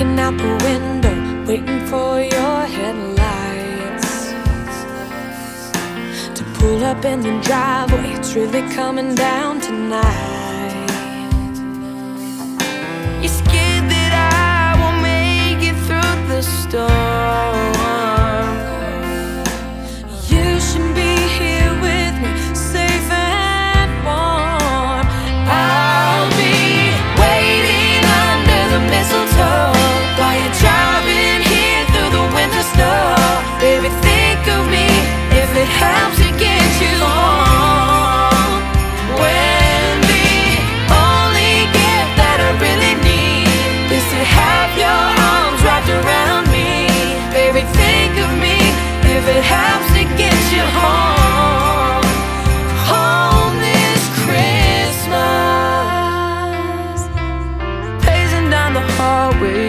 looking out the window, waiting for your headlights to pull up in the driveway. It's really coming down tonight.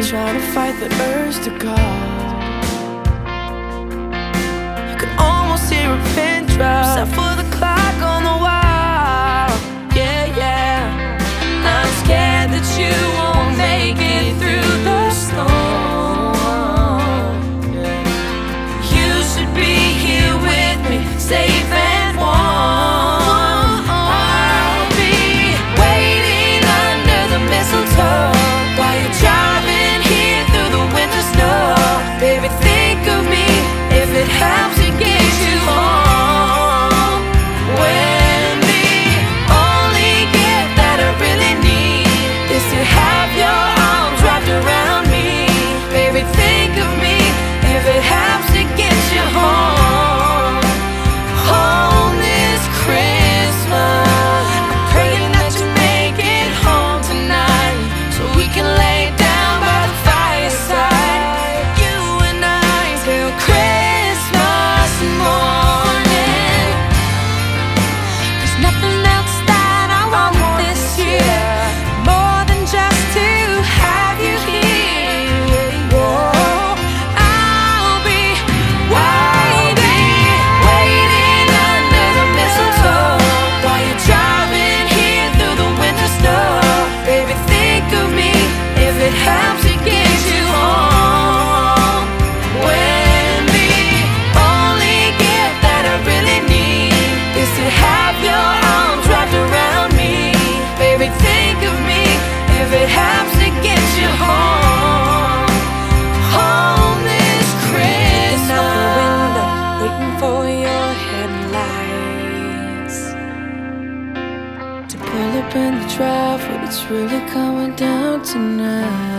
Try to fight the urge to call. up the drive, but it's really coming down tonight.